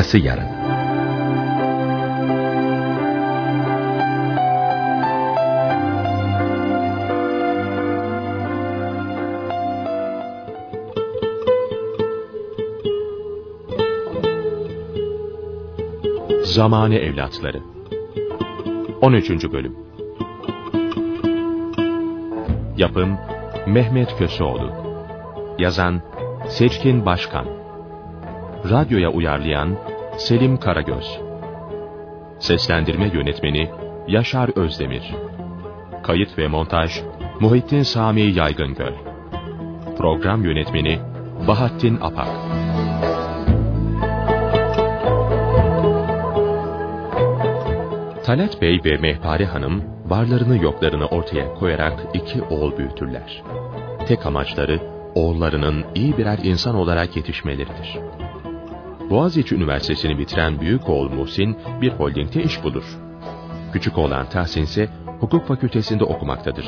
Arkası yarın. Zamane Evlatları 13. Bölüm Yapım Mehmet Köseoğlu Yazan Seçkin Başkan Radyoya uyarlayan Selim Karagöz Seslendirme Yönetmeni Yaşar Özdemir Kayıt ve Montaj Muhittin Sami Yaygıngöl Program Yönetmeni Bahattin Apak Talat Bey ve Mehpare Hanım varlarını yoklarını ortaya koyarak iki oğul büyütürler. Tek amaçları oğullarının iyi birer insan olarak yetişmeleridir. Boğaziçi Üniversitesi'ni bitiren büyük oğul Muhsin bir holdingde iş bulur. Küçük oğlan Tahsin ise hukuk fakültesinde okumaktadır.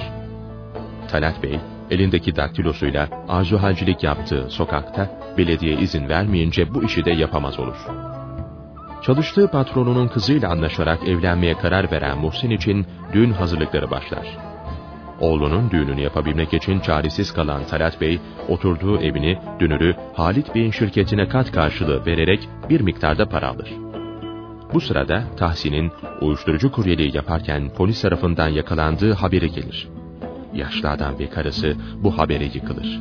Talat Bey elindeki daktilosuyla arzuhalcilik yaptığı sokakta belediye izin vermeyince bu işi de yapamaz olur. Çalıştığı patronunun kızıyla anlaşarak evlenmeye karar veren Muhsin için düğün hazırlıkları başlar. Oğlunun düğününü yapabilmek için çaresiz kalan Talat Bey, oturduğu evini, dünürü Halit Bey'in şirketine kat karşılığı vererek bir miktarda para alır. Bu sırada Tahsin'in uyuşturucu kuryeliği yaparken polis tarafından yakalandığı haberi gelir. Yaşlı adam ve karısı bu habere yıkılır.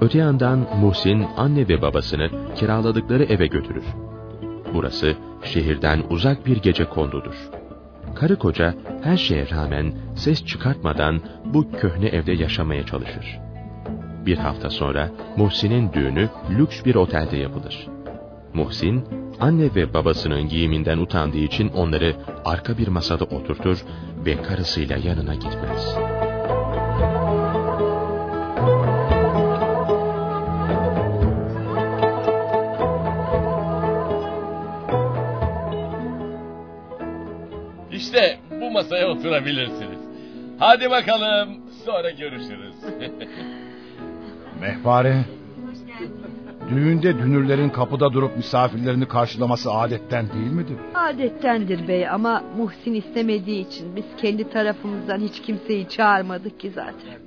Öte yandan Muhsin anne ve babasını kiraladıkları eve götürür. Burası şehirden uzak bir gece kondudur. Karı koca her şeye rağmen ses çıkartmadan bu köhne evde yaşamaya çalışır. Bir hafta sonra Muhsin'in düğünü lüks bir otelde yapılır. Muhsin, anne ve babasının giyiminden utandığı için onları arka bir masada oturtur ve karısıyla yanına gitmez. Oturabilirsiniz. Hadi bakalım sonra görüşürüz. Mehpare. Düğünde dünürlerin kapıda durup misafirlerini karşılaması adetten değil midir? Adettendir bey ama Muhsin istemediği için biz kendi tarafımızdan hiç kimseyi çağırmadık ki zaten.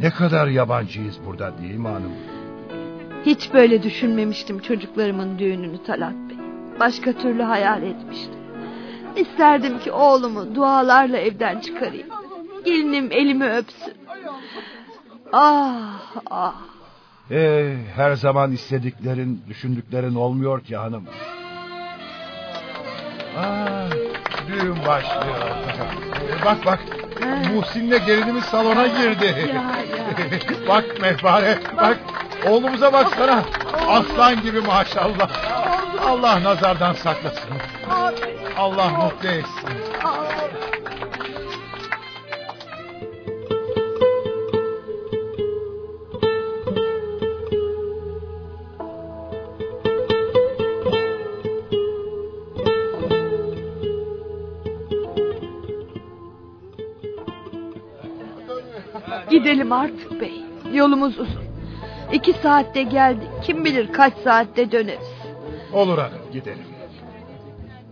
Ne kadar yabancıyız burada değil mi hanım? Hiç böyle düşünmemiştim çocuklarımın düğününü Talat Bey. Başka türlü hayal etmiştim. İsterdim ki oğlumu dualarla evden çıkarayım. Gelinim elimi öpsün. Ah ah. Ee, her zaman istediklerin, düşündüklerin olmuyor ki hanım. Aa, düğün başlıyor. bak bak. Muhsin'le gelinimiz salona girdi. Ya, ya. bak mehpare bak. Oğlumuza baksana. Aslan gibi maşallah. Allah nazardan saklasın. Allah mutlu etsin. Gidelim artık bey. Yolumuz uzun. İki saatte geldik. Kim bilir kaç saatte döneriz. Olur hanım gidelim.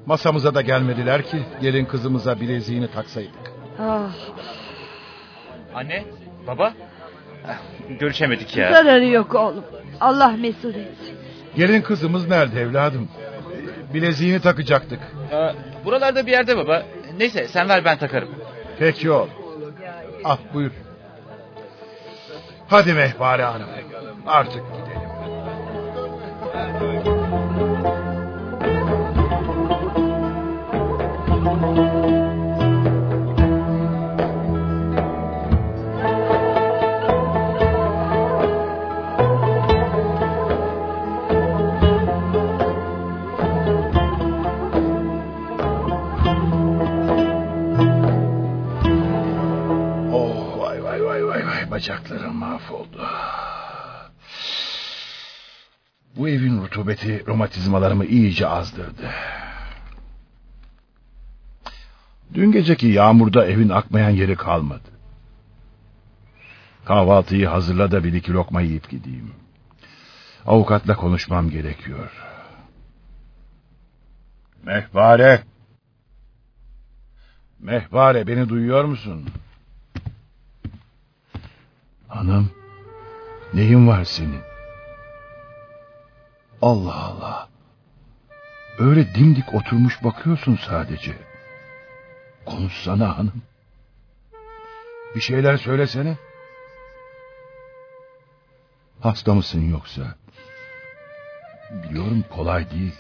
Masamıza da gelmediler ki gelin kızımıza bileziğini taksaydık. Ah, Anne, baba. Görüşemedik ya. zararı yok oğlum. Allah mesut etsin. Gelin kızımız nerede evladım? Bileziğini takacaktık. Aa, buralarda bir yerde baba. Neyse sen ver ben takarım. Peki oğlum. Al buyur. Hadi mehpare hanım. Artık gidelim. Bu evin rutubeti romatizmalarımı iyice azdırdı. Dün geceki yağmurda evin akmayan yeri kalmadı. Kahvaltıyı hazırla da bir iki lokma yiyip gideyim. Avukatla konuşmam gerekiyor. Mehpare. Mehpare beni duyuyor musun? Hanım. Neyin var senin? Allah Allah. Öyle dimdik oturmuş bakıyorsun sadece. Konuşsana hanım. Bir şeyler söylesene. Hasta mısın yoksa? Biliyorum kolay değil.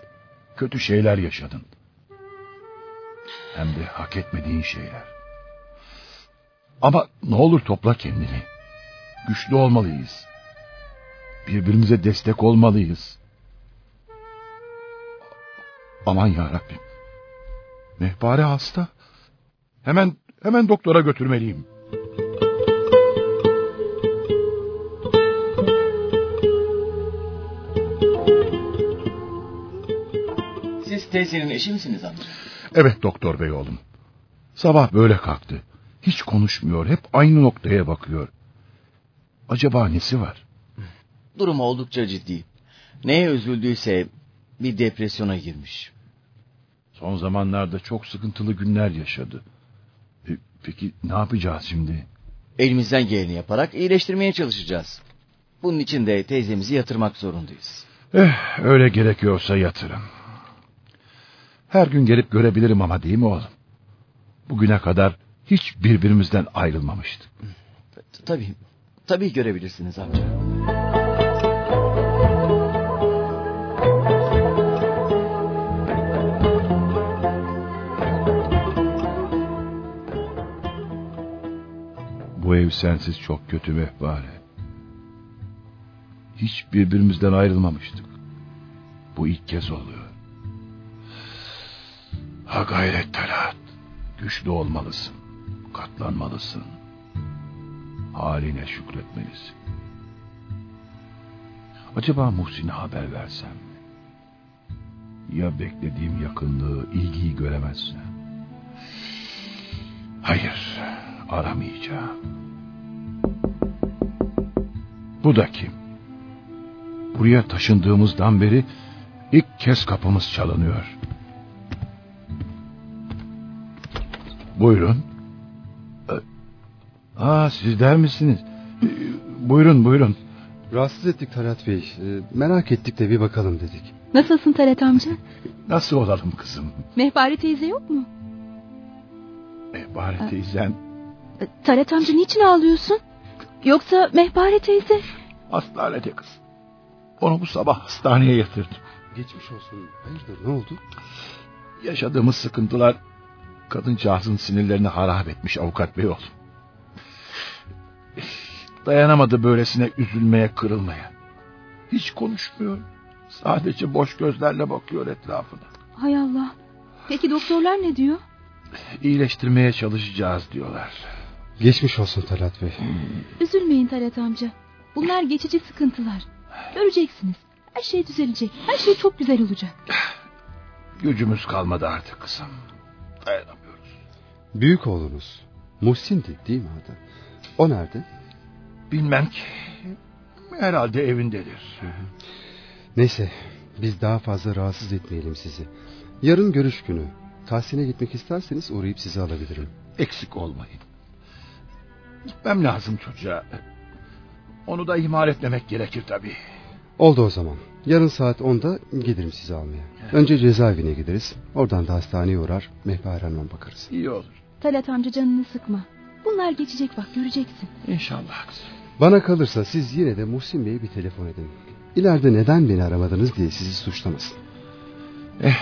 Kötü şeyler yaşadın. Hem de hak etmediğin şeyler. Ama ne olur topla kendini. Güçlü olmalıyız. Birbirimize destek olmalıyız. Aman ya Rabbim. Mehpare hasta. Hemen hemen doktora götürmeliyim. Siz teyzenin eşi misiniz amca? Evet doktor bey oğlum. Sabah böyle kalktı. Hiç konuşmuyor. Hep aynı noktaya bakıyor. Acaba nesi var? Durumu oldukça ciddi. Neye üzüldüyse bir depresyona girmiş. Son zamanlarda çok sıkıntılı günler yaşadı. E, Peki ne yapacağız şimdi? Elimizden geleni yaparak iyileştirmeye çalışacağız. Bunun için de teyzemizi yatırmak zorundayız. Eh, öyle gerekiyorsa yatırın. Her gün gelip görebilirim ama değil mi oğlum? Bugüne kadar hiç birbirimizden ayrılmamıştık. Tabii, tabii görebilirsiniz amca. Ev sensiz çok kötü mehbare. Hiç birbirimizden ayrılmamıştık. Bu ilk kez oluyor. Ha gayret Talat. Güçlü olmalısın. Katlanmalısın. Haline şükretmelisin. Acaba Muhsin'e haber versem mi? Ya beklediğim yakınlığı, ilgiyi göremezse? Hayır, aramayacağım. Bu da kim? Buraya taşındığımızdan beri ilk kez kapımız çalınıyor. Buyurun. Ee, Aa sizler misiniz? Ee, Buyurun buyurun. Rahatsız ettik Talat Bey. Ee, merak ettik de bir bakalım dedik. Nasılsın Talat amca? Nasıl olalım kızım? Mehpare teyze yok mu? Mehbare teyzen E, Talat amca niçin ağlıyorsun? Yoksa Mehpare teyze? hastanede kız. Onu bu sabah hastaneye yatırdım. Geçmiş olsun. Hayırdır ne oldu? Yaşadığımız sıkıntılar kadıncağızın sinirlerini harap etmiş avukat bey oğlum. Dayanamadı böylesine üzülmeye kırılmaya. Hiç konuşmuyor. Sadece boş gözlerle bakıyor etrafına. Hay Allah. Peki doktorlar ne diyor? İyileştirmeye çalışacağız diyorlar. Geçmiş olsun Talat Bey. Üzülmeyin Talat amca. Bunlar geçici sıkıntılar. Göreceksiniz. Her şey düzelecek. Her şey çok güzel olacak. Gücümüz kalmadı artık kızım. Dayanamıyoruz. Büyük oğlunuz. Muhsin'di değil mi adı? O nerede? Bilmem ki. Herhalde evindedir. Neyse biz daha fazla rahatsız etmeyelim sizi. Yarın görüş günü. Tahsin'e gitmek isterseniz uğrayıp sizi alabilirim. Eksik olmayın. Gitmem lazım çocuğa. Onu da ihmal etmemek gerekir tabii. Oldu o zaman. Yarın saat 10'da gelirim sizi almaya. Önce cezaevine gideriz. Oradan da hastaneye uğrar. Mehpare Hanım'a bakarız. İyi olur. Talat amca canını sıkma. Bunlar geçecek bak göreceksin. İnşallah kızım. Bana kalırsa siz yine de Muhsin Bey'e bir telefon edin. İleride neden beni aramadınız diye sizi suçlamasın. İşte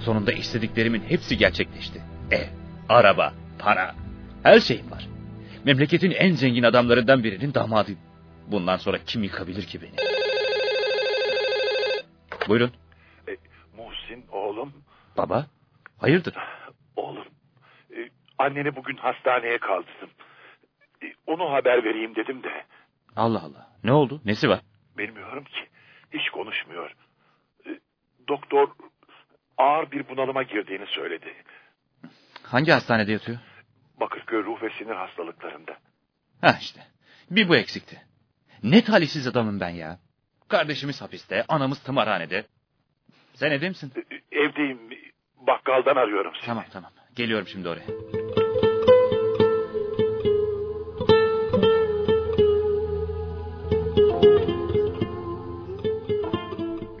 sonunda istediklerimin hepsi gerçekleşti. Ev, araba, para, her şeyim var. Memleketin en zengin adamlarından birinin damadıyım. Bundan sonra kim yıkabilir ki beni? Buyurun E, Muhsin oğlum, baba. Hayırdır? oğlum. E, anneni bugün hastaneye kaldırdım. E, onu haber vereyim dedim de. Allah Allah. Ne oldu? Nesi var? Bilmiyorum ki. Hiç konuşmuyor. E, Doktor ağır bir bunalıma girdiğini söyledi. Hangi hastanede yatıyor? Bakırköy ruh ve sinir hastalıklarında. Ha işte. Bir bu eksikti. Ne talihsiz adamım ben ya. Kardeşimiz hapiste, anamız tımarhanede. Sen evde misin? E, Evdeyim. Bakkaldan arıyorum seni. Tamam tamam. Geliyorum şimdi oraya.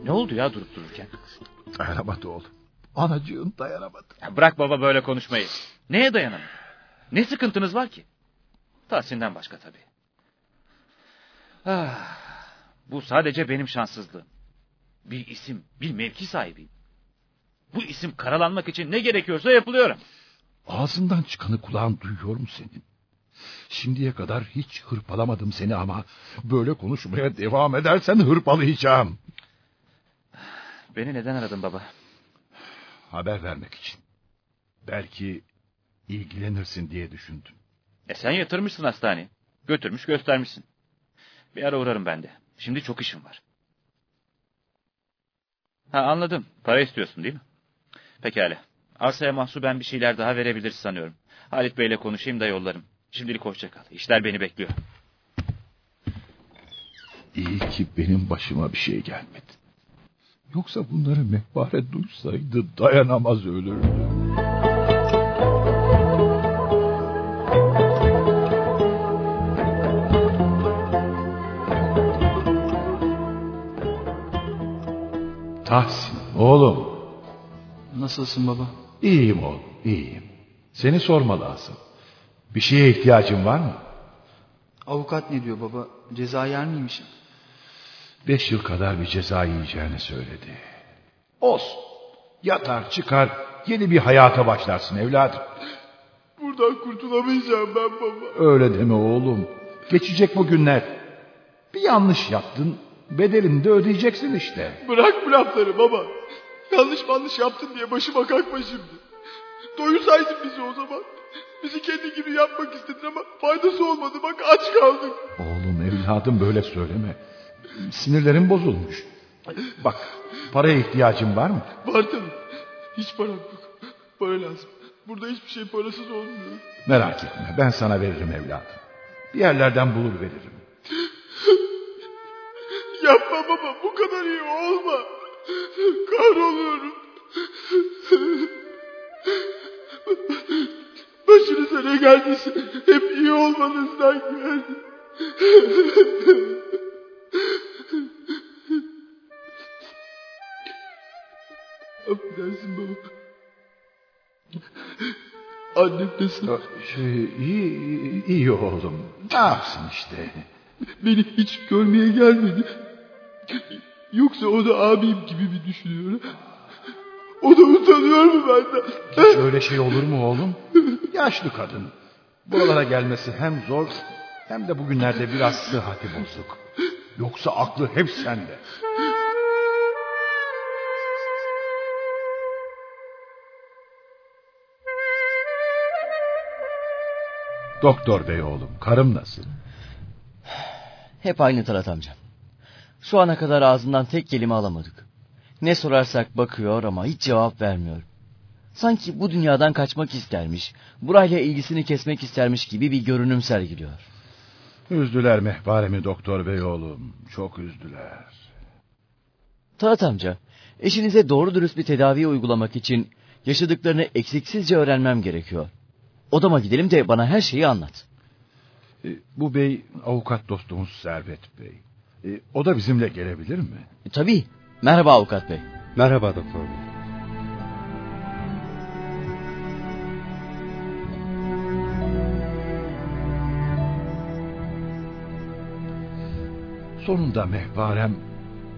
Ne oldu ya durup dururken? Dayanamadı oğlum. Anacığın dayanamadı. Ya bırak baba böyle konuşmayı. Neye dayanamıyor? Ne sıkıntınız var ki? Tahsin'den başka tabii. Ah, bu sadece benim şanssızlığım. Bir isim, bir mevki sahibiyim. Bu isim karalanmak için ne gerekiyorsa yapılıyorum. Ağzından çıkanı kulağın duyuyor mu senin? Şimdiye kadar hiç hırpalamadım seni ama böyle konuşmaya devam edersen hırpalayacağım. Beni neden aradın baba? Haber vermek için. Belki ilgilenirsin diye düşündüm. E sen yatırmışsın hastaneye. Götürmüş göstermişsin. Bir ara uğrarım ben de. Şimdi çok işim var. Ha anladım. Para istiyorsun değil mi? Pekala. Arsaya mahsuben bir şeyler daha verebiliriz sanıyorum. Halit Bey'le konuşayım da yollarım. Şimdilik hoşça kal. İşler beni bekliyor. İyi ki benim başıma bir şey gelmedi. Yoksa bunları mehpare duysaydı dayanamaz ölürdü. Tahsin oğlum. Nasılsın baba? İyiyim oğlum iyiyim. Seni sorma lazım. Bir şeye ihtiyacın var mı? Avukat ne diyor baba? Ceza yer miymişim? Beş yıl kadar bir ceza yiyeceğini söyledi. Olsun. Yatar çıkar yeni bir hayata başlarsın evladım. Buradan kurtulamayacağım ben baba. Öyle deme oğlum. Geçecek bu günler. Bir yanlış yaptın. Bedelini de ödeyeceksin işte. Bırak bu lafları baba. Yanlış yanlış yaptın diye başıma kalkma şimdi. Doyursaydın bizi o zaman. Bizi kendi gibi yapmak istedin ama faydası olmadı bak aç kaldık. Oğlum evladım böyle söyleme. Sinirlerim bozulmuş. Bak paraya ihtiyacın var mı? Var tabii. Hiç param yok. Para lazım. Burada hiçbir şey parasız olmuyor. Merak etme ben sana veririm evladım. Bir yerlerden bulur veririm. Yapma baba bu kadar iyi olma. Kahroluyorum. Başınıza ne geldiyse hep iyi olmanızdan geldi. Affedersin baba. Annem nasıl? Şey, iyi, iyi oğlum. Ne yapsın işte. Beni hiç görmeye gelmedi. Yoksa o da abim gibi mi düşünüyor? O da utanıyor mu benden? Hiç öyle şey olur mu oğlum? Yaşlı kadın. Buralara gelmesi hem zor hem de bugünlerde biraz sıhhati bozuk. Yoksa aklı hep sende. Doktor bey oğlum, karım nasıl? Hep aynı Talat amca. Şu ana kadar ağzından tek kelime alamadık. Ne sorarsak bakıyor ama hiç cevap vermiyor. Sanki bu dünyadan kaçmak istermiş, burayla ilgisini kesmek istermiş gibi bir görünüm sergiliyor. Üzdüler mehbaremi doktor bey oğlum, çok üzdüler. Talat amca, eşinize doğru dürüst bir tedavi uygulamak için yaşadıklarını eksiksizce öğrenmem gerekiyor. Odama gidelim de bana her şeyi anlat. E, bu bey avukat dostumuz Servet Bey. E, o da bizimle gelebilir mi? E, tabii. Merhaba avukat bey. Merhaba doktor bey. Sonunda mehvarem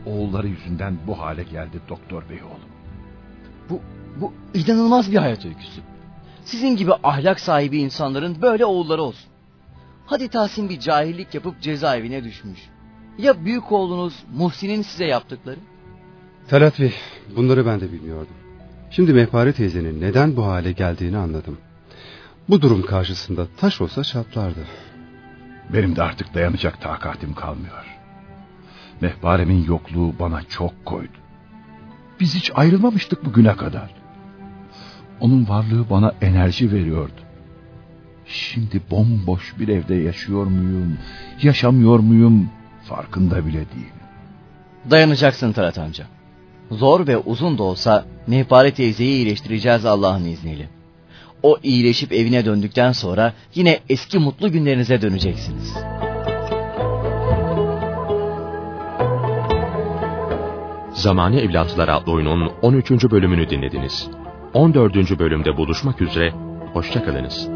oğulları yüzünden bu hale geldi doktor bey oğlum. Bu, bu inanılmaz bir hayat öyküsü. Sizin gibi ahlak sahibi insanların böyle oğulları olsun. Hadi Tahsin bir cahillik yapıp cezaevine düşmüş. Ya büyük oğlunuz Muhsin'in size yaptıkları? Talat Bey bunları ben de bilmiyordum. Şimdi Mehpare teyzenin neden bu hale geldiğini anladım. Bu durum karşısında taş olsa çatlardı. Benim de artık dayanacak takatim kalmıyor. Mehparemin yokluğu bana çok koydu. Biz hiç ayrılmamıştık bugüne kadar. Onun varlığı bana enerji veriyordu. Şimdi bomboş bir evde yaşıyor muyum, yaşamıyor muyum farkında bile değilim. Dayanacaksın Talat amca. Zor ve uzun da olsa Mehpare teyzeyi iyileştireceğiz Allah'ın izniyle. O iyileşip evine döndükten sonra yine eski mutlu günlerinize döneceksiniz. Zamani Evlatlar adlı oyunun 13. bölümünü dinlediniz. 14. bölümde buluşmak üzere, hoşçakalınız.